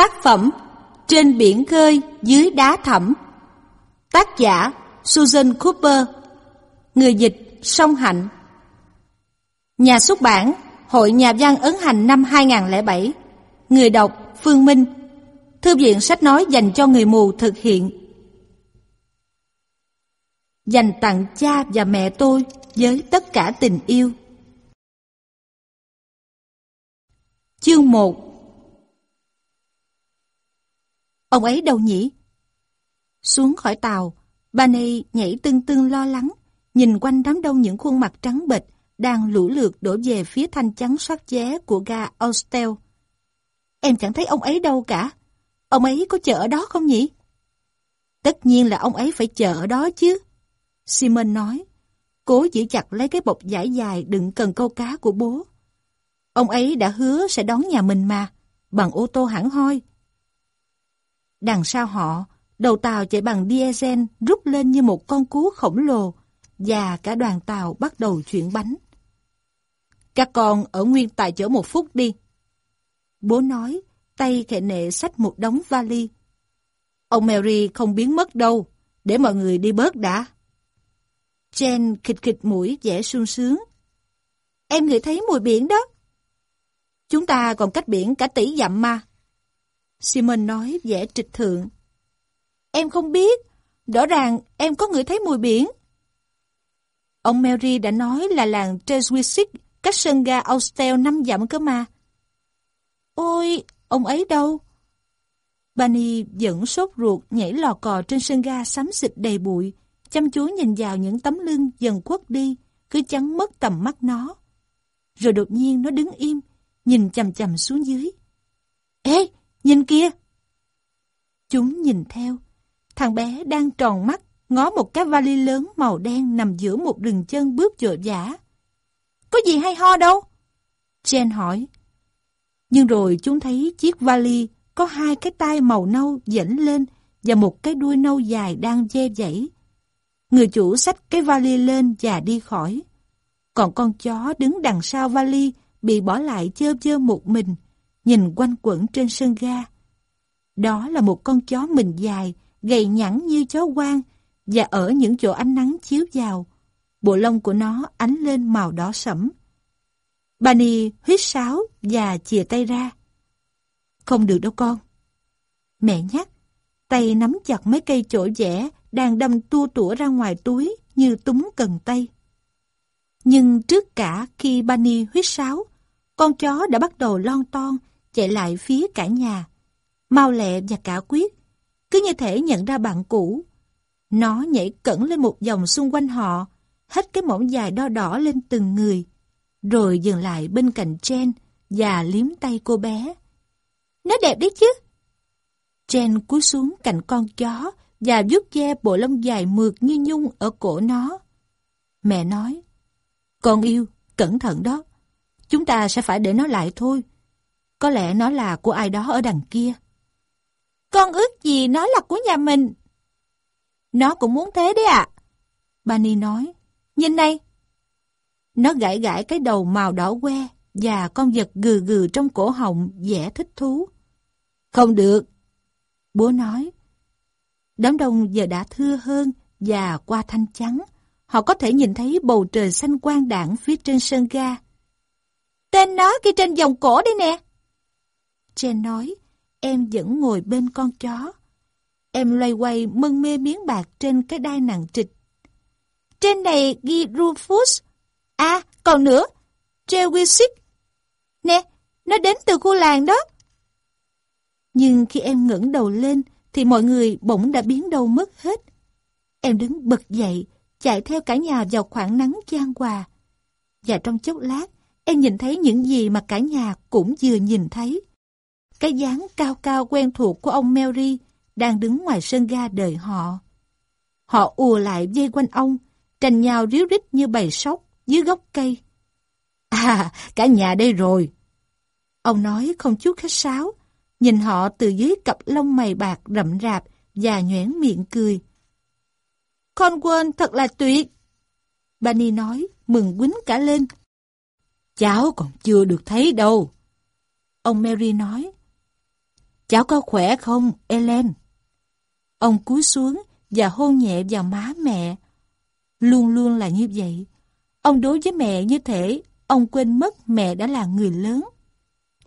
Tác phẩm Trên biển khơi dưới đá thẳm. Tác giả Susan Cooper. Người dịch Song Hạnh. Nhà xuất bản Hội Nhà văn ấn hành năm 2007 Người đọc Phương Minh. Thư viện sách nói dành cho người mù thực hiện. Dành tặng cha và mẹ tôi với tất cả tình yêu. Chương 1 Ông ấy đâu nhỉ? Xuống khỏi tàu, Bani nhảy tưng tưng lo lắng, nhìn quanh đám đông những khuôn mặt trắng bệch đang lũ lượt đổ về phía thanh chắn soát vé của ga Ostel. Em chẳng thấy ông ấy đâu cả. Ông ấy có chờ ở đó không nhỉ? Tất nhiên là ông ấy phải chờ ở đó chứ. Simon nói, cố giữ chặt lấy cái bọc giải dài đựng cần câu cá của bố. Ông ấy đã hứa sẽ đón nhà mình mà, bằng ô tô hẳn hoi. Đằng sau họ, đầu tàu chạy bằng diesel rút lên như một con cú khổng lồ và cả đoàn tàu bắt đầu chuyển bánh. Các con ở nguyên tại chỗ một phút đi. Bố nói, tay khệ nệ xách một đống vali. Ông Mary không biến mất đâu, để mọi người đi bớt đã. Jen khịch khịch mũi vẻ sung sướng. Em ngửi thấy mùi biển đó. Chúng ta còn cách biển cả tỷ dặm mà. Simon nói vẻ trịch thượng. Em không biết, rõ ràng em có ngửi thấy mùi biển. Ông Mary đã nói là làng Treswisic cách sân ga Austell năm dặm cơ mà. Ôi, ông ấy đâu? Bunny vẫn sốt ruột nhảy lò cò trên sân ga xám xịt đầy bụi, chăm chú nhìn vào những tấm lưng dần khuất đi, cứ chắn mất tầm mắt nó. Rồi đột nhiên nó đứng im, nhìn chầm chầm xuống dưới. Ê, nhìn kia! Chúng nhìn theo. Thằng bé đang tròn mắt, ngó một cái vali lớn màu đen nằm giữa một rừng chân bước dội vã. Có gì hay ho đâu? Jen hỏi. Nhưng rồi chúng thấy chiếc vali có hai cái tay màu nâu dẫn lên và một cái đuôi nâu dài đang dê dãy. Người chủ xách cái vali lên và đi khỏi. Còn con chó đứng đằng sau vali bị bỏ lại chơ chơ một mình, nhìn quanh quẩn trên sân ga. Đó là một con chó mình dài, gầy nhẵn như chó quang và ở những chỗ ánh nắng chiếu vào, bộ lông của nó ánh lên màu đỏ sẫm. Bani huyết sáo và chìa tay ra. Không được đâu con. Mẹ nhắc, tay nắm chặt mấy cây chổi vẽ đang đâm tua tủa ra ngoài túi như túng cần tay. Nhưng trước cả khi Bani huyết sáo, con chó đã bắt đầu lon ton chạy lại phía cả nhà. Mau lẹ và cả quyết, cứ như thể nhận ra bạn cũ. Nó nhảy cẩn lên một vòng xung quanh họ, hết cái mỏng dài đo đỏ lên từng người, rồi dừng lại bên cạnh Jen và liếm tay cô bé. Nó đẹp đấy chứ. Jen cúi xuống cạnh con chó và vuốt ve bộ lông dài mượt như nhung ở cổ nó. Mẹ nói, con yêu, cẩn thận đó. Chúng ta sẽ phải để nó lại thôi. Có lẽ nó là của ai đó ở đằng kia. Con ước gì nó là của nhà mình. Nó cũng muốn thế đấy ạ. À. Bani nói, nhìn này. Nó gãi gãi cái đầu màu đỏ que và con vật gừ gừ trong cổ họng vẻ thích thú. Không được. Bố nói. Đám đông giờ đã thưa hơn và qua thanh trắng. Họ có thể nhìn thấy bầu trời xanh quang đảng phía trên sân ga. Tên nó kia trên dòng cổ đây nè. Chen nói, em vẫn ngồi bên con chó. Em loay quay mân mê miếng bạc trên cái đai nặng trịch. Trên này ghi Rufus. À, còn nữa, Trewisic. Nè, nó đến từ khu làng đó. Nhưng khi em ngẩng đầu lên, thì mọi người bỗng đã biến đâu mất hết. Em đứng bật dậy, chạy theo cả nhà vào khoảng nắng gian hòa. Và trong chốc lát, em nhìn thấy những gì mà cả nhà cũng vừa nhìn thấy. Cái dáng cao cao quen thuộc của ông Mary đang đứng ngoài sân ga đợi họ. Họ ùa lại dây quanh ông, tranh nhau ríu rít như bầy sóc dưới gốc cây. À, cả nhà đây rồi. Ông nói không chút khách sáo, nhìn họ từ dưới cặp lông mày bạc rậm rạp và nhoẻn miệng cười. Con quên thật là tuyệt. Bani nói, mừng quýnh cả lên. Cháu còn chưa được thấy đâu. Ông Mary nói. Cháu có khỏe không, Ellen? Ông cúi xuống và hôn nhẹ vào má mẹ. Luôn luôn là như vậy. Ông đối với mẹ như thể ông quên mất mẹ đã là người lớn.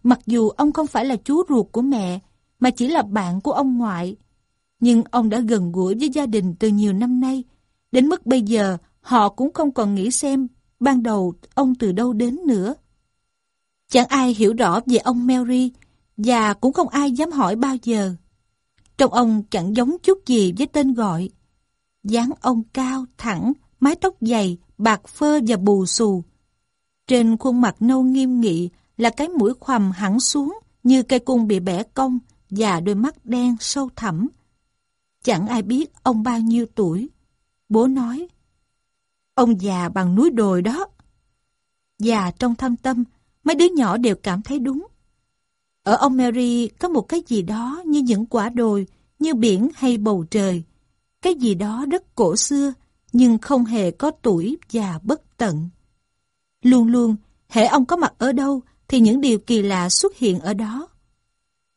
Mặc dù ông không phải là chú ruột của mẹ, mà chỉ là bạn của ông ngoại. Nhưng ông đã gần gũi với gia đình từ nhiều năm nay, đến mức bây giờ họ cũng không còn nghĩ xem ban đầu ông từ đâu đến nữa. Chẳng ai hiểu rõ về ông Mary, và cũng không ai dám hỏi bao giờ. Trông ông chẳng giống chút gì với tên gọi. dáng ông cao, thẳng, mái tóc dày, bạc phơ và bù xù. Trên khuôn mặt nâu nghiêm nghị là cái mũi khoằm hẳn xuống như cây cung bị bẻ cong và đôi mắt đen sâu thẳm. Chẳng ai biết ông bao nhiêu tuổi. Bố nói, ông già bằng núi đồi đó. Già trong thâm tâm, mấy đứa nhỏ đều cảm thấy đúng. Ở ông Mary có một cái gì đó như những quả đồi, như biển hay bầu trời. Cái gì đó rất cổ xưa, nhưng không hề có tuổi và bất tận. Luôn luôn, hệ ông có mặt ở đâu, thì những điều kỳ lạ xuất hiện ở đó.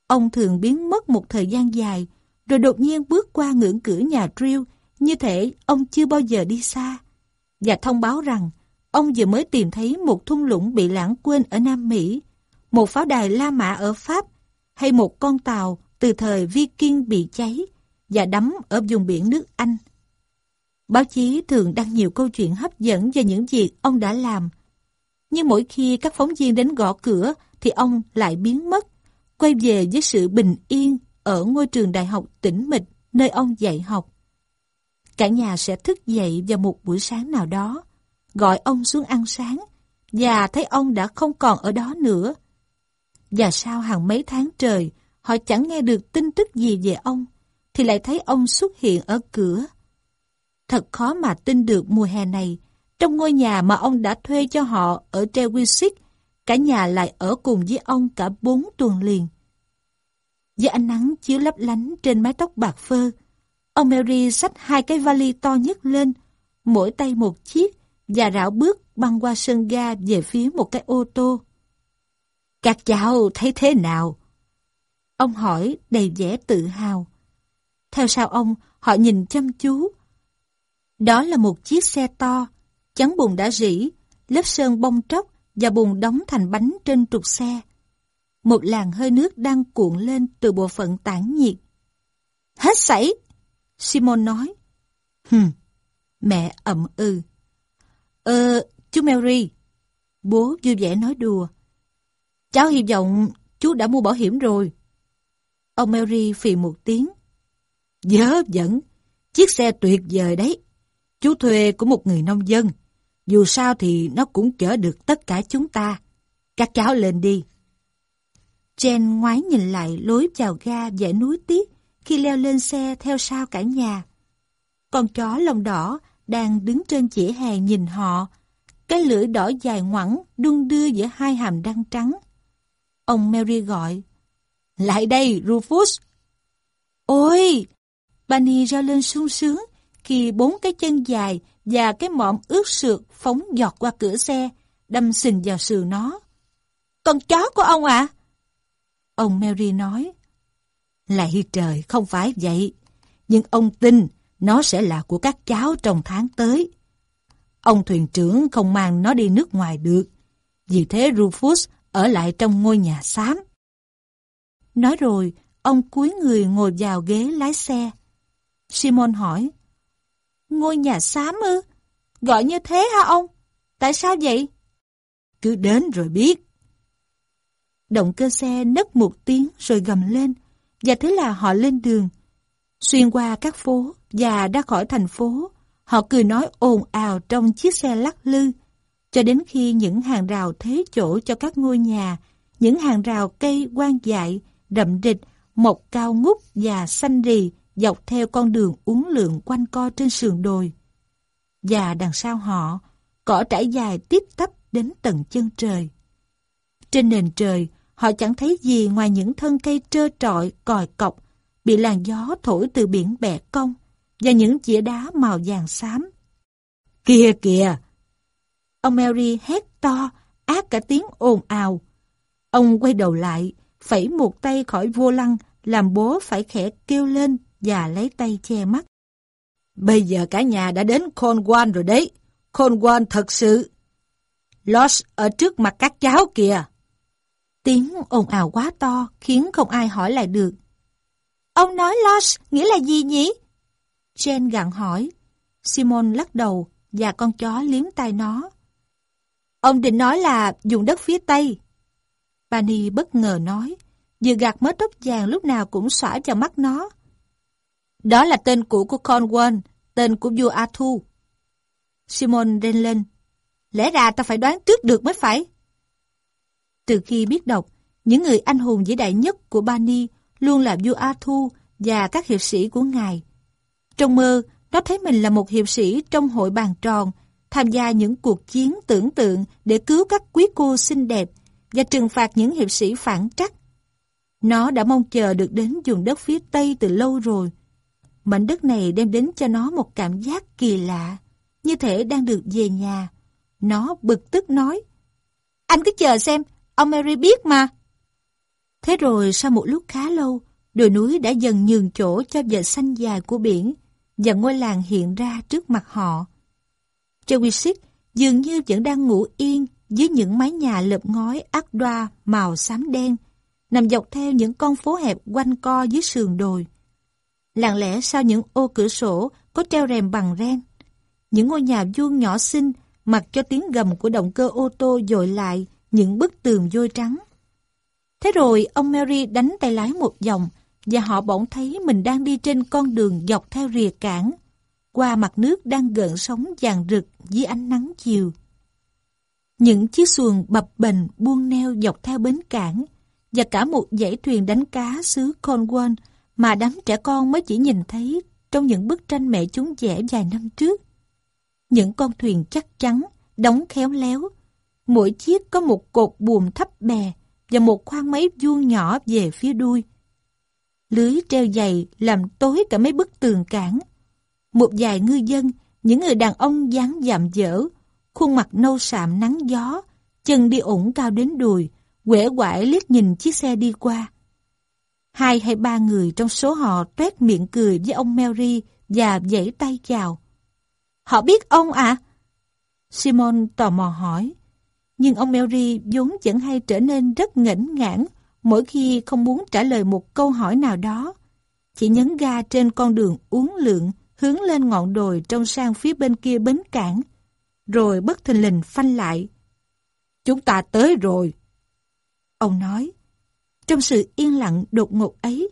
Ông thường biến mất một thời gian dài, rồi đột nhiên bước qua ngưỡng cửa nhà Drill, như thể ông chưa bao giờ đi xa. Và thông báo rằng, ông vừa mới tìm thấy một thung lũng bị lãng quên ở Nam Mỹ, một pháo đài La Mã ở Pháp, hay một con tàu từ thời Viking bị cháy và đắm ở vùng biển nước Anh. Báo chí thường đăng nhiều câu chuyện hấp dẫn về những việc ông đã làm. Nhưng mỗi khi các phóng viên đến gõ cửa thì ông lại biến mất, quay về với sự bình yên ở ngôi trường đại học tĩnh mịch nơi ông dạy học. Cả nhà sẽ thức dậy vào một buổi sáng nào đó, gọi ông xuống ăn sáng, và thấy ông đã không còn ở đó nữa. Và sau hàng mấy tháng trời, họ chẳng nghe được tin tức gì về ông, thì lại thấy ông xuất hiện ở cửa. Thật khó mà tin được mùa hè này, trong ngôi nhà mà ông đã thuê cho họ ở Trewisic, cả nhà lại ở cùng với ông cả bốn tuần liền. Với ánh nắng chiếu lấp lánh trên mái tóc bạc phơ, ông Mary xách hai cái vali to nhất lên, mỗi tay một chiếc, và rảo bước băng qua sân ga về phía một cái ô tô. Các cháu thấy thế nào? Ông hỏi đầy vẻ tự hào. Theo sau ông, họ nhìn chăm chú. Đó là một chiếc xe to, chắn bùn đã rỉ, lớp sơn bong tróc và bùn đóng thành bánh trên trục xe. Một làn hơi nước đang cuộn lên từ bộ phận tản nhiệt. Hết sảy! Simon nói. Hừm, mẹ ậm ư. Ờ, chú Mary. Bố vui vẻ nói đùa. Cháu hy vọng chú đã mua bảo hiểm rồi. Ông Mary phì một tiếng. Dớ dẫn, chiếc xe tuyệt vời đấy. Chú thuê của một người nông dân. Dù sao thì nó cũng chở được tất cả chúng ta. Các cháu lên đi. Jen ngoái nhìn lại lối chào ga dãy núi tiếc khi leo lên xe theo sau cả nhà. Con chó lông đỏ đang đứng trên chĩa hè nhìn họ. Cái lưỡi đỏ dài ngoẳng đung đưa giữa hai hàm răng trắng. Ông Mary gọi. Lại đây, Rufus! Ôi! Bunny reo lên sung sướng khi bốn cái chân dài và cái mõm ướt sượt phóng giọt qua cửa xe, đâm sình vào sườn nó. Con chó của ông ạ? À? Ông Mary nói. Lạy trời, không phải vậy. Nhưng ông tin nó sẽ là của các cháu trong tháng tới. Ông thuyền trưởng không mang nó đi nước ngoài được. Vì thế Rufus ở lại trong ngôi nhà xám. Nói rồi, ông cúi người ngồi vào ghế lái xe. Simon hỏi, Ngôi nhà xám ư? Gọi như thế hả ông? Tại sao vậy? Cứ đến rồi biết. Động cơ xe nấc một tiếng rồi gầm lên, và thế là họ lên đường. Xuyên qua các phố và ra khỏi thành phố, họ cười nói ồn ào trong chiếc xe lắc lư, cho đến khi những hàng rào thế chỗ cho các ngôi nhà, những hàng rào cây quan dại, đậm địch, mọc cao ngút và xanh rì dọc theo con đường uốn lượn quanh co trên sườn đồi. Và đằng sau họ, cỏ trải dài tiếp tấp đến tận chân trời. Trên nền trời, họ chẳng thấy gì ngoài những thân cây trơ trọi, còi cọc, bị làn gió thổi từ biển bẻ cong, và những chĩa đá màu vàng xám. Kìa kìa! Ông Mary hét to, ác cả tiếng ồn ào. Ông quay đầu lại, phẩy một tay khỏi vô lăng, làm bố phải khẽ kêu lên và lấy tay che mắt. Bây giờ cả nhà đã đến Cornwall rồi đấy. Cornwall thật sự. Lost ở trước mặt các cháu kìa. Tiếng ồn ào quá to khiến không ai hỏi lại được. Ông nói Lost nghĩa là gì nhỉ? Jen gặng hỏi. Simon lắc đầu và con chó liếm tay nó. Ông định nói là dùng đất phía Tây. Bani bất ngờ nói, vừa gạt mớ tóc vàng lúc nào cũng xõa vào mắt nó. Đó là tên cũ của Cornwall, tên của vua Arthur. Simon rên lên. Lẽ ra ta phải đoán trước được mới phải. Từ khi biết đọc, những người anh hùng vĩ đại nhất của Bani luôn là vua Arthur và các hiệp sĩ của ngài. Trong mơ, nó thấy mình là một hiệp sĩ trong hội bàn tròn, tham gia những cuộc chiến tưởng tượng để cứu các quý cô xinh đẹp và trừng phạt những hiệp sĩ phản trắc. Nó đã mong chờ được đến vùng đất phía Tây từ lâu rồi. Mảnh đất này đem đến cho nó một cảm giác kỳ lạ, như thể đang được về nhà. Nó bực tức nói, Anh cứ chờ xem, ông Mary biết mà. Thế rồi sau một lúc khá lâu, đồi núi đã dần nhường chỗ cho vệt xanh dài của biển và ngôi làng hiện ra trước mặt họ. Trewisic dường như vẫn đang ngủ yên dưới những mái nhà lợp ngói ác đoa màu xám đen, nằm dọc theo những con phố hẹp quanh co dưới sườn đồi. Lặng lẽ sau những ô cửa sổ có treo rèm bằng ren. Những ngôi nhà vuông nhỏ xinh mặc cho tiếng gầm của động cơ ô tô dội lại những bức tường vôi trắng. Thế rồi ông Mary đánh tay lái một vòng và họ bỗng thấy mình đang đi trên con đường dọc theo rìa cảng qua mặt nước đang gợn sóng vàng rực dưới ánh nắng chiều. Những chiếc xuồng bập bềnh buông neo dọc theo bến cảng và cả một dãy thuyền đánh cá xứ Cornwall mà đám trẻ con mới chỉ nhìn thấy trong những bức tranh mẹ chúng vẽ vài năm trước. Những con thuyền chắc chắn, đóng khéo léo. Mỗi chiếc có một cột buồm thấp bè và một khoang máy vuông nhỏ về phía đuôi. Lưới treo dày làm tối cả mấy bức tường cảng. Một vài ngư dân, những người đàn ông dáng dạm dở, khuôn mặt nâu sạm nắng gió, chân đi ủng cao đến đùi, quể quải liếc nhìn chiếc xe đi qua. Hai hay ba người trong số họ tuét miệng cười với ông Mary và vẫy tay chào. Họ biết ông à? Simon tò mò hỏi. Nhưng ông Mary vốn vẫn hay trở nên rất ngẩn ngãn mỗi khi không muốn trả lời một câu hỏi nào đó. Chỉ nhấn ga trên con đường uốn lượn hướng lên ngọn đồi trong sang phía bên kia bến cảng, rồi bất thình lình phanh lại. Chúng ta tới rồi. Ông nói, trong sự yên lặng đột ngột ấy,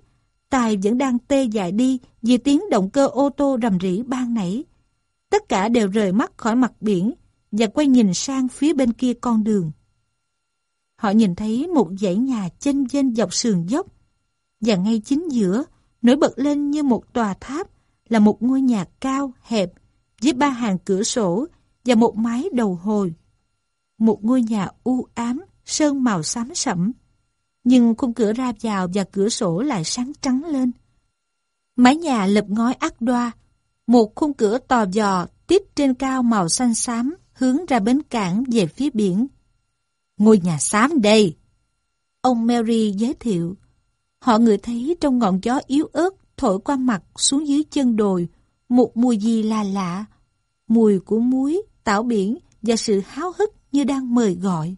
Tài vẫn đang tê dại đi vì tiếng động cơ ô tô rầm rỉ ban nãy. Tất cả đều rời mắt khỏi mặt biển và quay nhìn sang phía bên kia con đường. Họ nhìn thấy một dãy nhà chênh vênh dọc sườn dốc và ngay chính giữa nổi bật lên như một tòa tháp là một ngôi nhà cao, hẹp với ba hàng cửa sổ và một mái đầu hồi. Một ngôi nhà u ám, sơn màu xám sẫm nhưng khung cửa ra vào và cửa sổ lại sáng trắng lên. Mái nhà lợp ngói ác đoa, một khung cửa tò dò tiếp trên cao màu xanh xám hướng ra bến cảng về phía biển. Ngôi nhà xám đây! Ông Mary giới thiệu. Họ ngửi thấy trong ngọn gió yếu ớt thổi qua mặt xuống dưới chân đồi một mùi gì là lạ. Mùi của muối, tảo biển và sự háo hức như đang mời gọi.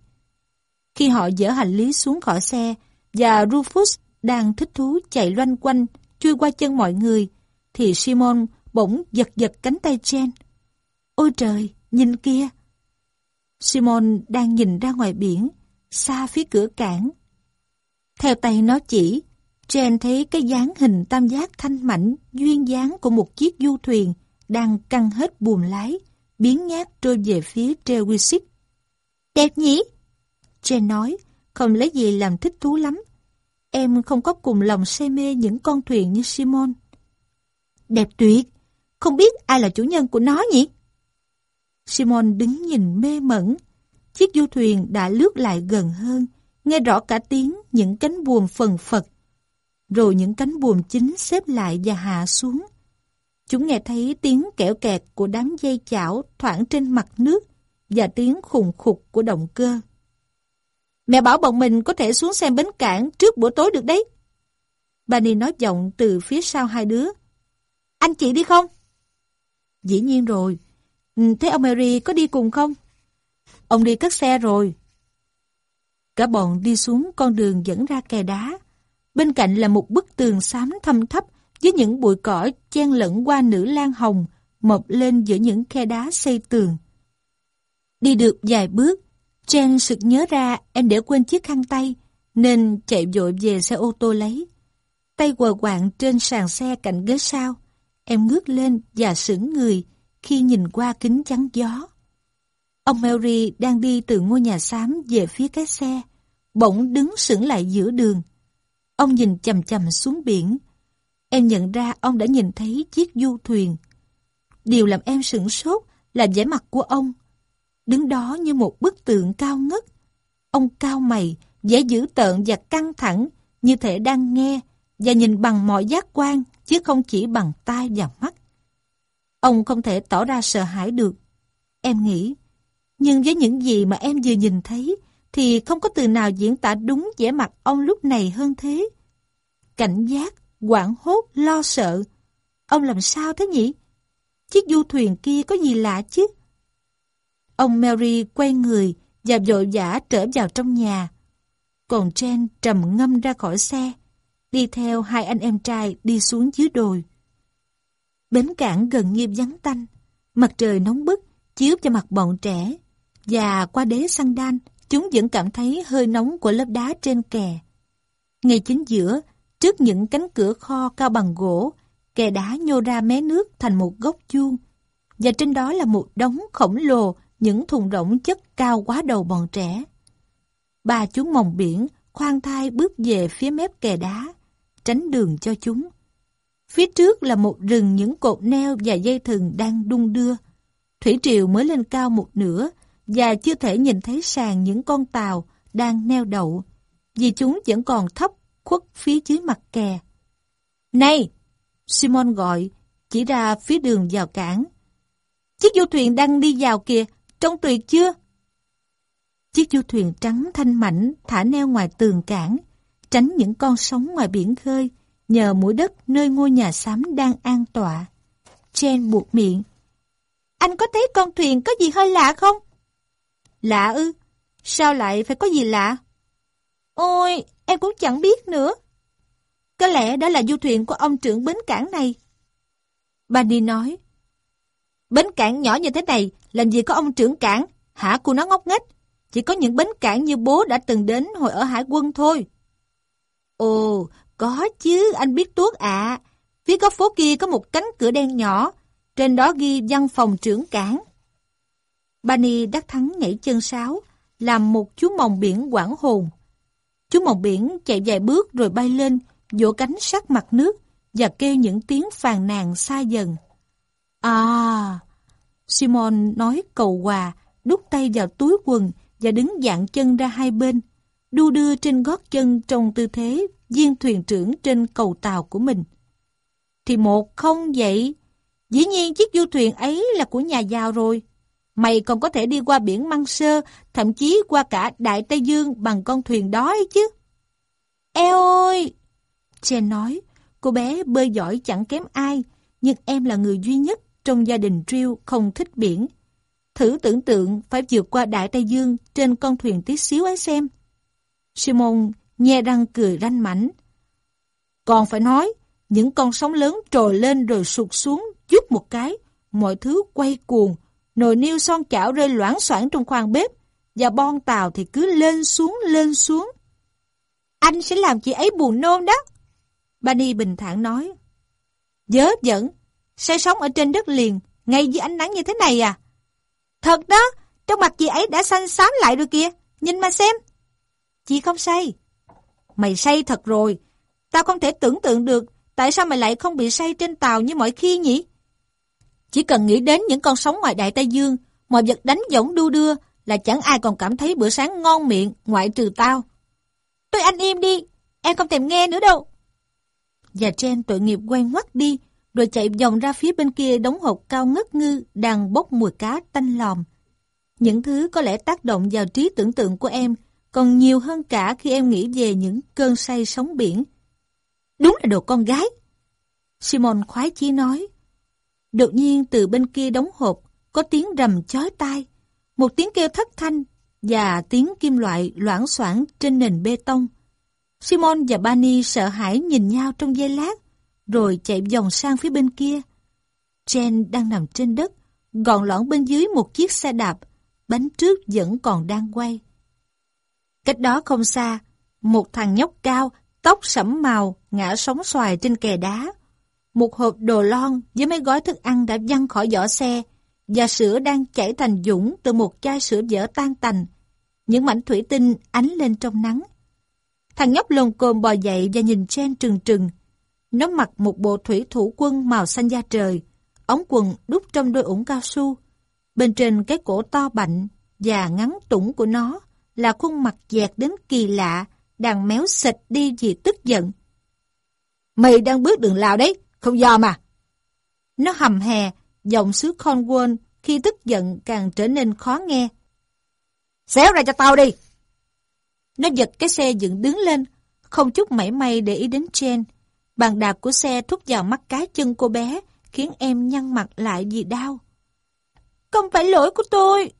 Khi họ dỡ hành lý xuống khỏi xe và Rufus đang thích thú chạy loanh quanh, chui qua chân mọi người, thì Simon bỗng giật giật cánh tay Jen. Ôi trời, nhìn kia! Simon đang nhìn ra ngoài biển, xa phía cửa cảng. Theo tay nó chỉ, Jen thấy cái dáng hình tam giác thanh mảnh, duyên dáng của một chiếc du thuyền đang căng hết buồm lái, biến nhát trôi về phía Trewisic. Đẹp nhỉ? Jen nói, không lấy gì làm thích thú lắm. Em không có cùng lòng say mê những con thuyền như Simon. Đẹp tuyệt, không biết ai là chủ nhân của nó nhỉ? Simon đứng nhìn mê mẩn. Chiếc du thuyền đã lướt lại gần hơn, nghe rõ cả tiếng những cánh buồm phần phật. Rồi những cánh buồm chính xếp lại và hạ xuống. Chúng nghe thấy tiếng kẽo kẹt của đám dây chảo thoảng trên mặt nước và tiếng khùng khục của động cơ. Mẹ bảo bọn mình có thể xuống xem bến cảng trước bữa tối được đấy. Bunny nói giọng từ phía sau hai đứa. Anh chị đi không? Dĩ nhiên rồi. Ừ, thế ông Mary có đi cùng không? Ông đi cất xe rồi. Cả bọn đi xuống con đường dẫn ra kè đá. Bên cạnh là một bức tường xám thâm thấp với những bụi cỏ chen lẫn qua nữ lan hồng mọc lên giữa những khe đá xây tường. Đi được vài bước, Jen sực nhớ ra em để quên chiếc khăn tay, nên chạy vội về xe ô tô lấy. Tay quờ quạng trên sàn xe cạnh ghế sau, em ngước lên và sững người khi nhìn qua kính chắn gió. Ông Mary đang đi từ ngôi nhà xám về phía cái xe, bỗng đứng sững lại giữa đường. Ông nhìn chầm chầm xuống biển. Em nhận ra ông đã nhìn thấy chiếc du thuyền. Điều làm em sửng sốt là vẻ mặt của ông. Đứng đó như một bức tượng cao ngất. Ông cao mày, vẻ dữ tợn và căng thẳng, như thể đang nghe và nhìn bằng mọi giác quan, chứ không chỉ bằng tai và mắt. Ông không thể tỏ ra sợ hãi được. Em nghĩ, nhưng với những gì mà em vừa nhìn thấy, thì không có từ nào diễn tả đúng vẻ mặt ông lúc này hơn thế. Cảnh giác, quảng hốt, lo sợ. Ông làm sao thế nhỉ? Chiếc du thuyền kia có gì lạ chứ? Ông Mary quay người và vội vã trở vào trong nhà. Còn Jen trầm ngâm ra khỏi xe, đi theo hai anh em trai đi xuống dưới đồi. Bến cảng gần như vắng tanh, mặt trời nóng bức chiếu cho mặt bọn trẻ và qua đế xăng đan chúng vẫn cảm thấy hơi nóng của lớp đá trên kè. Ngay chính giữa, trước những cánh cửa kho cao bằng gỗ, kè đá nhô ra mé nước thành một góc chuông, và trên đó là một đống khổng lồ những thùng rỗng chất cao quá đầu bọn trẻ. Ba chú mòng biển khoan thai bước về phía mép kè đá, tránh đường cho chúng. Phía trước là một rừng những cột neo và dây thừng đang đung đưa. Thủy triều mới lên cao một nửa và chưa thể nhìn thấy sàn những con tàu đang neo đậu, vì chúng vẫn còn thấp khuất phía dưới mặt kè. Này! Simon gọi, chỉ ra phía đường vào cảng. Chiếc du thuyền đang đi vào kìa, trông tuyệt chưa? Chiếc du thuyền trắng thanh mảnh thả neo ngoài tường cảng, tránh những con sóng ngoài biển khơi, nhờ mũi đất nơi ngôi nhà xám đang an tọa. Jen buộc miệng. Anh có thấy con thuyền có gì hơi lạ không? Lạ ư? Sao lại phải có gì lạ? Ôi, em cũng chẳng biết nữa. Có lẽ đó là du thuyền của ông trưởng bến cảng này. Bunny nói. Bến cảng nhỏ như thế này, làm gì có ông trưởng cảng, hả cô nó ngốc nghếch. Chỉ có những bến cảng như bố đã từng đến hồi ở hải quân thôi. Ồ, có chứ, anh biết tuốt ạ. Phía góc phố kia có một cánh cửa đen nhỏ, trên đó ghi văn phòng trưởng cảng. Bani đắc thắng nhảy chân sáo, làm một chú mòng biển quảng hồn. Chú mòng biển chạy vài bước rồi bay lên, vỗ cánh sát mặt nước và kêu những tiếng phàn nàn xa dần. À! Simon nói cầu hòa, đút tay vào túi quần và đứng dạng chân ra hai bên, đu đưa trên gót chân trong tư thế viên thuyền trưởng trên cầu tàu của mình. Thì một không vậy. Dĩ nhiên chiếc du thuyền ấy là của nhà giàu rồi. Mày còn có thể đi qua biển Măng Sơ, thậm chí qua cả Đại Tây Dương bằng con thuyền đó ấy chứ. Eo ơi! Chen nói, cô bé bơi giỏi chẳng kém ai, nhưng em là người duy nhất trong gia đình Trill không thích biển. Thử tưởng tượng phải vượt qua Đại Tây Dương trên con thuyền tí xíu ấy xem. Simon nhe răng cười ranh mảnh. Còn phải nói, những con sóng lớn trồi lên rồi sụt xuống, chút một cái, mọi thứ quay cuồng, nồi niêu son chảo rơi loãng xoảng trong khoang bếp, và bon tàu thì cứ lên xuống lên xuống. Anh sẽ làm chị ấy buồn nôn đó. Bani bình thản nói. Dớ dẫn, sẽ sống ở trên đất liền, ngay dưới ánh nắng như thế này à? Thật đó, trong mặt chị ấy đã xanh xám lại rồi kìa, nhìn mà xem. Chị không say. Mày say thật rồi, tao không thể tưởng tượng được tại sao mày lại không bị say trên tàu như mọi khi nhỉ? Chỉ cần nghĩ đến những con sóng ngoài Đại Tây Dương, mọi vật đánh võng đu đưa là chẳng ai còn cảm thấy bữa sáng ngon miệng ngoại trừ tao. Tôi anh im đi, em không thèm nghe nữa đâu. Và trên tội nghiệp quay ngoắt đi, rồi chạy vòng ra phía bên kia đống hộp cao ngất ngư đang bốc mùi cá tanh lòm. Những thứ có lẽ tác động vào trí tưởng tượng của em còn nhiều hơn cả khi em nghĩ về những cơn say sóng biển. Đúng là đồ con gái. Simon khoái chí nói. Đột nhiên từ bên kia đóng hộp, có tiếng rầm chói tai, một tiếng kêu thất thanh và tiếng kim loại loãng xoảng trên nền bê tông. Simon và Bani sợ hãi nhìn nhau trong giây lát, rồi chạy vòng sang phía bên kia. Jen đang nằm trên đất, gọn lõn bên dưới một chiếc xe đạp, bánh trước vẫn còn đang quay. Cách đó không xa, một thằng nhóc cao, tóc sẫm màu, ngã sóng xoài trên kè đá. Một hộp đồ lon với mấy gói thức ăn đã văng khỏi vỏ xe, và sữa đang chảy thành dũng từ một chai sữa vỡ tan tành. Những mảnh thủy tinh ánh lên trong nắng. Thằng nhóc lồn cồm bò dậy và nhìn chen trừng trừng. Nó mặc một bộ thủy thủ quân màu xanh da trời, ống quần đút trong đôi ủng cao su. Bên trên cái cổ to bạnh và ngắn tủng của nó là khuôn mặt dẹt đến kỳ lạ, đang méo xịt đi vì tức giận. Mày đang bước đường lao đấy, không do mà. Nó hầm hè, giọng xứ Conwell khi tức giận càng trở nên khó nghe. Xéo ra cho tao đi! Nó giật cái xe dựng đứng lên, không chút mảy may để ý đến Jen. Bàn đạp của xe thúc vào mắt cá chân cô bé, khiến em nhăn mặt lại vì đau. Không phải lỗi của tôi.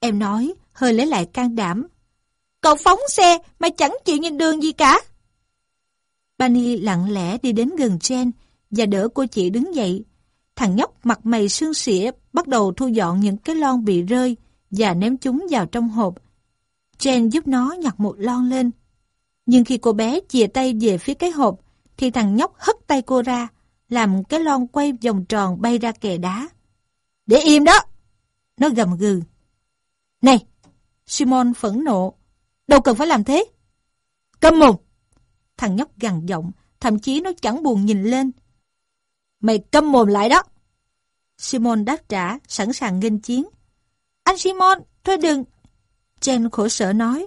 Em nói, hơi lấy lại can đảm. Cậu phóng xe mà chẳng chịu nhìn đường gì cả. Bunny lặng lẽ đi đến gần Jen và đỡ cô chị đứng dậy. Thằng nhóc mặt mày sương xỉa bắt đầu thu dọn những cái lon bị rơi và ném chúng vào trong hộp. Jen giúp nó nhặt một lon lên. Nhưng khi cô bé chìa tay về phía cái hộp, thì thằng nhóc hất tay cô ra, làm cái lon quay vòng tròn bay ra kè đá. Để im đó! Nó gầm gừ. Này! Simon phẫn nộ. Đâu cần phải làm thế. Câm mồm! Thằng nhóc gằn giọng, thậm chí nó chẳng buồn nhìn lên. Mày câm mồm lại đó! Simon đáp trả, sẵn sàng nghênh chiến. Anh Simon, thôi đừng! Jen khổ sở nói.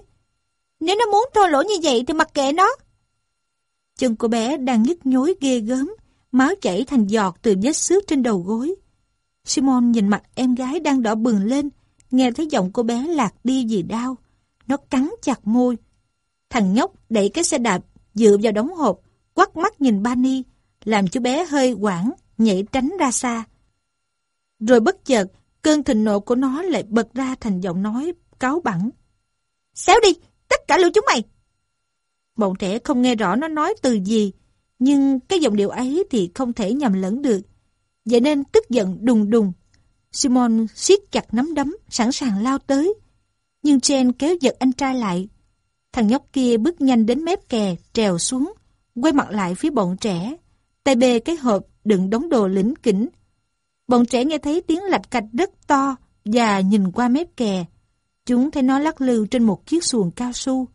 Nếu nó muốn thô lỗ như vậy thì mặc kệ nó. Chân cô bé đang nhức nhối ghê gớm, máu chảy thành giọt từ vết xước trên đầu gối. Simon nhìn mặt em gái đang đỏ bừng lên, nghe thấy giọng cô bé lạc đi vì đau. Nó cắn chặt môi. Thằng nhóc đẩy cái xe đạp dựa vào đống hộp, quắt mắt nhìn Bani, làm chú bé hơi quảng, nhảy tránh ra xa. Rồi bất chợt, cơn thịnh nộ của nó lại bật ra thành giọng nói cáo bẳng. Xéo đi, tất cả lưu chúng mày! Bọn trẻ không nghe rõ nó nói từ gì, nhưng cái giọng điệu ấy thì không thể nhầm lẫn được. Vậy nên tức giận đùng đùng. Simon siết chặt nắm đấm, sẵn sàng lao tới. Nhưng Jen kéo giật anh trai lại. Thằng nhóc kia bước nhanh đến mép kè, trèo xuống, quay mặt lại phía bọn trẻ. Tay bê cái hộp đựng đống đồ lĩnh kỉnh. Bọn trẻ nghe thấy tiếng lạch cạch rất to và nhìn qua mép kè. Chúng thấy nó lắc lư trên một chiếc xuồng cao su.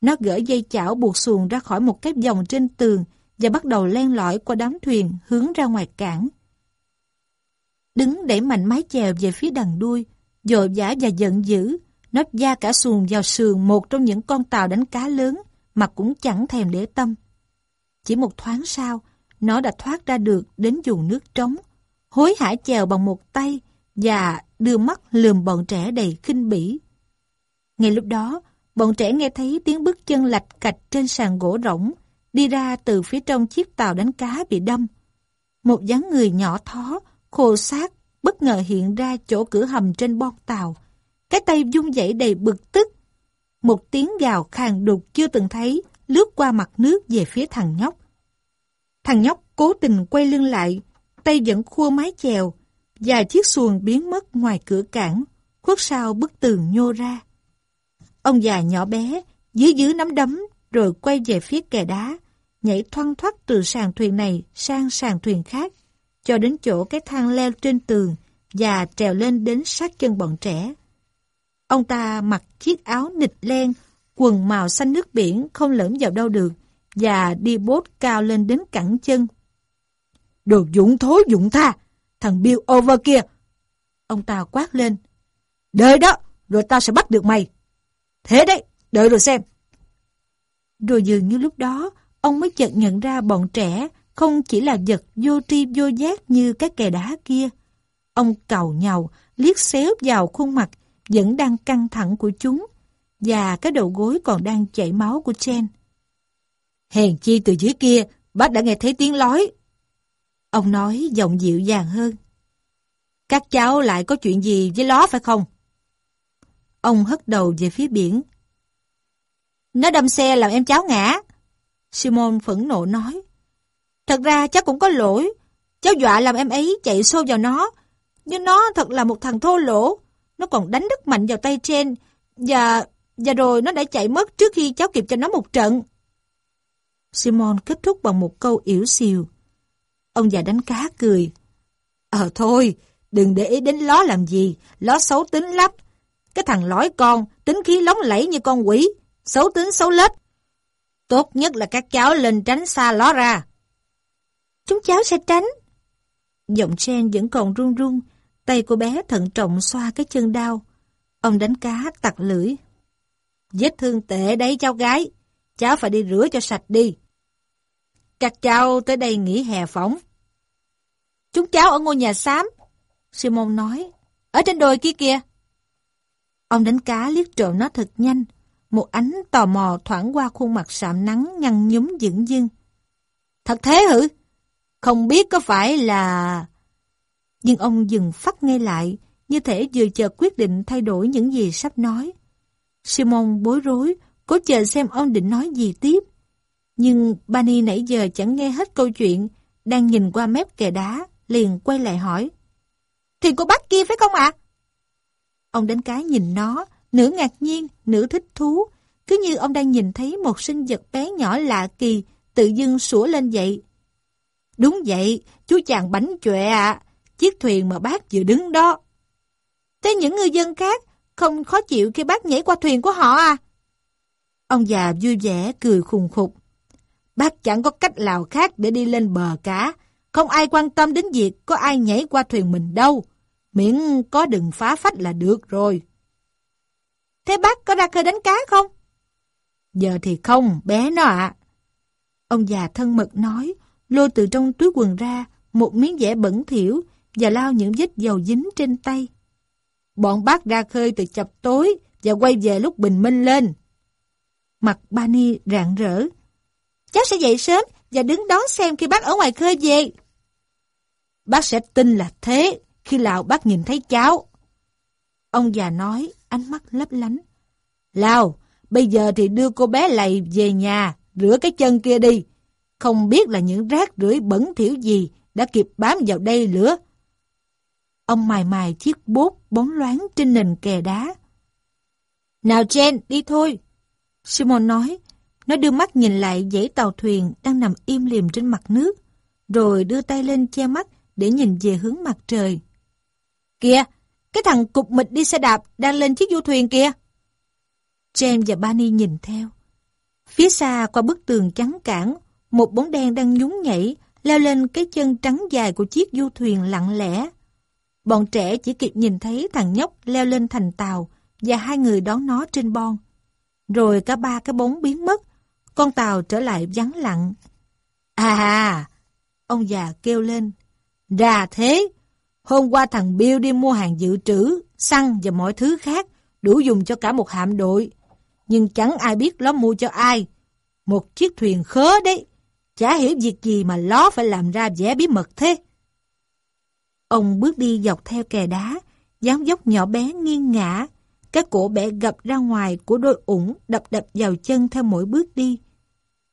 Nó gỡ dây chảo buộc xuồng ra khỏi một cái vòng trên tường và bắt đầu len lỏi qua đám thuyền hướng ra ngoài cảng. Đứng đẩy mạnh mái chèo về phía đằng đuôi, dội vã và giận dữ, nó da cả xuồng vào sườn một trong những con tàu đánh cá lớn mà cũng chẳng thèm để tâm. Chỉ một thoáng sau, nó đã thoát ra được đến vùng nước trống, hối hả chèo bằng một tay và đưa mắt lườm bọn trẻ đầy khinh bỉ. Ngay lúc đó, bọn trẻ nghe thấy tiếng bước chân lạch cạch trên sàn gỗ rỗng, đi ra từ phía trong chiếc tàu đánh cá bị đâm. Một dáng người nhỏ thó, khô xác, bất ngờ hiện ra chỗ cửa hầm trên bon tàu. Cái tay dung dậy đầy bực tức. Một tiếng gào khàn đục chưa từng thấy, lướt qua mặt nước về phía thằng nhóc. Thằng nhóc cố tình quay lưng lại, tay vẫn khua mái chèo, và chiếc xuồng biến mất ngoài cửa cảng, khuất sau bức tường nhô ra. Ông già nhỏ bé, dưới dưới nắm đấm, rồi quay về phía kè đá, nhảy thoăn thoắt từ sàn thuyền này sang sàn thuyền khác, cho đến chỗ cái thang leo trên tường và trèo lên đến sát chân bọn trẻ. Ông ta mặc chiếc áo nịch len, quần màu xanh nước biển không lẫn vào đâu được, và đi bốt cao lên đến cẳng chân. Đồ dũng thối dũng tha, thằng Bill over kia. Ông ta quát lên. Đợi đó, rồi tao sẽ bắt được mày. Thế đấy, đợi rồi xem. Rồi dường như lúc đó, ông mới chợt nhận ra bọn trẻ không chỉ là vật vô tri vô giác như các kè đá kia. Ông cầu nhàu, liếc xéo vào khuôn mặt vẫn đang căng thẳng của chúng và cái đầu gối còn đang chảy máu của Chen. Hèn chi từ dưới kia, bác đã nghe thấy tiếng lói. Ông nói giọng dịu dàng hơn. Các cháu lại có chuyện gì với ló phải không? Ông hất đầu về phía biển. Nó đâm xe làm em cháu ngã. Simon phẫn nộ nói. Thật ra cháu cũng có lỗi. Cháu dọa làm em ấy chạy xô vào nó. Nhưng nó thật là một thằng thô lỗ. Nó còn đánh rất mạnh vào tay trên. Và và rồi nó đã chạy mất trước khi cháu kịp cho nó một trận. Simon kết thúc bằng một câu yểu xìu. Ông già đánh cá cười. Ờ thôi, đừng để ý đến ló làm gì, ló xấu tính lắm. Cái thằng lõi con, tính khí lóng lẫy như con quỷ, xấu tính xấu lết. Tốt nhất là các cháu lên tránh xa ló ra. Chúng cháu sẽ tránh. Giọng Jen vẫn còn run run, tay cô bé thận trọng xoa cái chân đau. Ông đánh cá tặc lưỡi. Vết thương tệ đấy cháu gái, cháu phải đi rửa cho sạch đi. Các cháu tới đây nghỉ hè phóng. Chúng cháu ở ngôi nhà xám. Simon nói, ở trên đồi kia kìa. Ông đánh cá liếc trộm nó thật nhanh, một ánh tò mò thoảng qua khuôn mặt sạm nắng nhăn nhúm dững dưng. Thật thế hử? Không biết có phải là... Nhưng ông dừng phát ngay lại, như thể vừa chờ quyết định thay đổi những gì sắp nói. Simon bối rối, cố chờ xem ông định nói gì tiếp. Nhưng Bani nãy giờ chẳng nghe hết câu chuyện, đang nhìn qua mép kè đá, liền quay lại hỏi. Thì cô bác kia phải không ạ? Ông đánh cái nhìn nó, nửa ngạc nhiên, nửa thích thú, cứ như ông đang nhìn thấy một sinh vật bé nhỏ lạ kỳ, tự dưng sủa lên vậy. Đúng vậy, chú chàng bánh chọe ạ, chiếc thuyền mà bác vừa đứng đó. Thế những người dân khác không khó chịu khi bác nhảy qua thuyền của họ à? Ông già vui vẻ cười khùng khục. Bác chẳng có cách nào khác để đi lên bờ cả. Không ai quan tâm đến việc có ai nhảy qua thuyền mình đâu. Miễn có đừng phá phách là được rồi. Thế bác có ra khơi đánh cá không? Giờ thì không, bé nó ạ. Ông già thân mật nói, lôi từ trong túi quần ra một miếng vẽ bẩn thỉu và lau những vết dầu dính trên tay. Bọn bác ra khơi từ chập tối và quay về lúc bình minh lên. Mặt Bani rạng rỡ. Cháu sẽ dậy sớm và đứng đón xem khi bác ở ngoài khơi về. Bác sẽ tin là thế khi Lào bác nhìn thấy cháu. Ông già nói, ánh mắt lấp lánh. Lào, bây giờ thì đưa cô bé lầy về nhà, rửa cái chân kia đi. Không biết là những rác rưởi bẩn thiểu gì đã kịp bám vào đây lửa. Ông mài mài chiếc bốt bóng loáng trên nền kè đá. Nào Jen, đi thôi. Simon nói, nó đưa mắt nhìn lại dãy tàu thuyền đang nằm im lìm trên mặt nước, rồi đưa tay lên che mắt để nhìn về hướng mặt trời. Kìa, cái thằng cục mịch đi xe đạp đang lên chiếc du thuyền kìa. James và Barney nhìn theo. Phía xa qua bức tường trắng cản, một bóng đen đang nhún nhảy, leo lên cái chân trắng dài của chiếc du thuyền lặng lẽ. Bọn trẻ chỉ kịp nhìn thấy thằng nhóc leo lên thành tàu và hai người đón nó trên bon. Rồi cả ba cái bóng biến mất, con tàu trở lại vắng lặng. À, à, à, ông già kêu lên. Ra thế, hôm qua thằng Bill đi mua hàng dự trữ, xăng và mọi thứ khác, đủ dùng cho cả một hạm đội. Nhưng chẳng ai biết nó mua cho ai. Một chiếc thuyền khớ đấy. Chả hiểu việc gì mà nó phải làm ra vẻ bí mật thế. Ông bước đi dọc theo kè đá, dáng dốc nhỏ bé nghiêng ngã. Cái cổ bẻ gập ra ngoài của đôi ủng đập đập vào chân theo mỗi bước đi.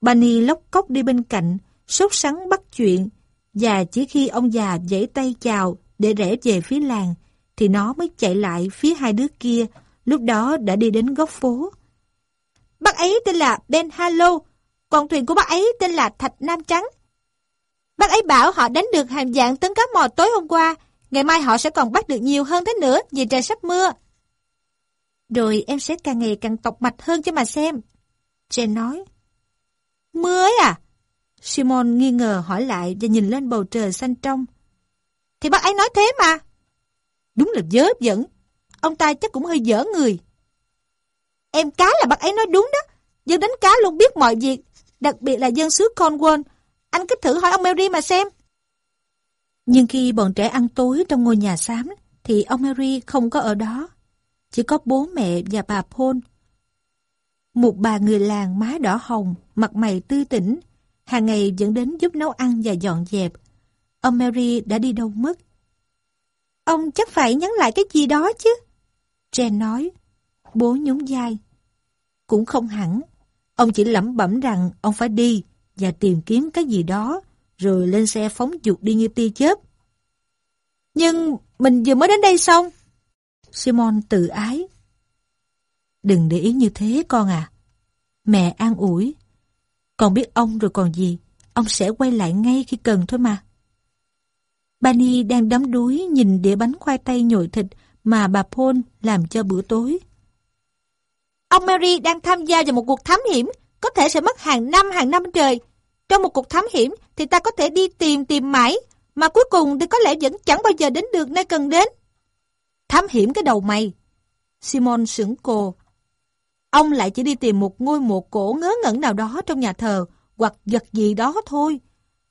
Bunny lóc cốc đi bên cạnh, sốt sắng bắt chuyện. Và chỉ khi ông già giãy tay chào để rẽ về phía làng, thì nó mới chạy lại phía hai đứa kia, lúc đó đã đi đến góc phố. Bác ấy tên là Ben halo còn thuyền của bác ấy tên là Thạch Nam Trắng. Bác ấy bảo họ đánh được hàng dạng tấn cá mò tối hôm qua, ngày mai họ sẽ còn bắt được nhiều hơn thế nữa vì trời sắp mưa. Rồi em sẽ càng ngày càng tọc mạch hơn cho mà xem. Jen nói. Mưa ấy à? Simon nghi ngờ hỏi lại và nhìn lên bầu trời xanh trong. Thì bác ấy nói thế mà. Đúng là dớ dẫn. Ông ta chắc cũng hơi dở người. Em cá là bác ấy nói đúng đó. Dân đánh cá luôn biết mọi việc, đặc biệt là dân xứ Cornwall. Anh cứ thử hỏi ông Mary mà xem. Nhưng khi bọn trẻ ăn tối trong ngôi nhà xám, thì ông Mary không có ở đó. Chỉ có bố mẹ và bà Paul. Một bà người làng má đỏ hồng, mặt mày tươi tỉnh, hàng ngày vẫn đến giúp nấu ăn và dọn dẹp. Ông Mary đã đi đâu mất? Ông chắc phải nhắn lại cái gì đó chứ? Jen nói. Bố nhún vai. Cũng không hẳn. Ông chỉ lẩm bẩm rằng ông phải đi và tìm kiếm cái gì đó, rồi lên xe phóng dục đi như tia chớp. Nhưng mình vừa mới đến đây xong. Simon tự ái. Đừng để ý như thế con à. Mẹ an ủi. Con biết ông rồi còn gì. Ông sẽ quay lại ngay khi cần thôi mà. Bani đang đắm đuối nhìn đĩa bánh khoai tây nhồi thịt mà bà Paul làm cho bữa tối. Ông Mary đang tham gia vào một cuộc thám hiểm, có thể sẽ mất hàng năm hàng năm trời. Trong một cuộc thám hiểm thì ta có thể đi tìm tìm mãi, mà cuối cùng thì có lẽ vẫn chẳng bao giờ đến được nơi cần đến. Thám hiểm cái đầu mày. Simon sững cô. Ông lại chỉ đi tìm một ngôi mộ cổ ngớ ngẩn nào đó trong nhà thờ, hoặc vật gì đó thôi.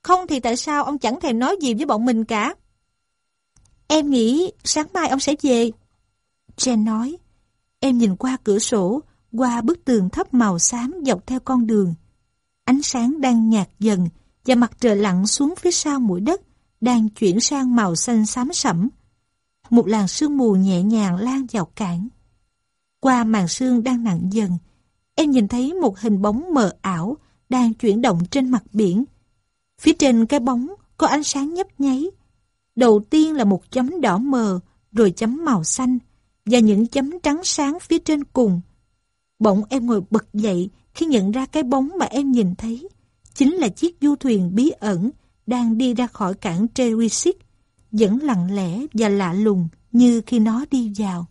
Không thì tại sao ông chẳng thèm nói gì với bọn mình cả? Em nghĩ sáng mai ông sẽ về. Jen nói. Em nhìn qua cửa sổ, qua bức tường thấp màu xám dọc theo con đường. Ánh sáng đang nhạt dần và mặt trời lặn xuống phía sau mũi đất đang chuyển sang màu xanh xám sẫm. Một làn sương mù nhẹ nhàng lan vào cảng. Qua màn sương đang nặng dần, em nhìn thấy một hình bóng mờ ảo đang chuyển động trên mặt biển. Phía trên cái bóng có ánh sáng nhấp nháy. Đầu tiên là một chấm đỏ mờ, rồi chấm màu xanh, và những chấm trắng sáng phía trên cùng. Bỗng em ngồi bật dậy khi nhận ra cái bóng mà em nhìn thấy. Chính là chiếc du thuyền bí ẩn đang đi ra khỏi cảng Trewisic, vẫn lặng lẽ và lạ lùng như khi nó đi vào.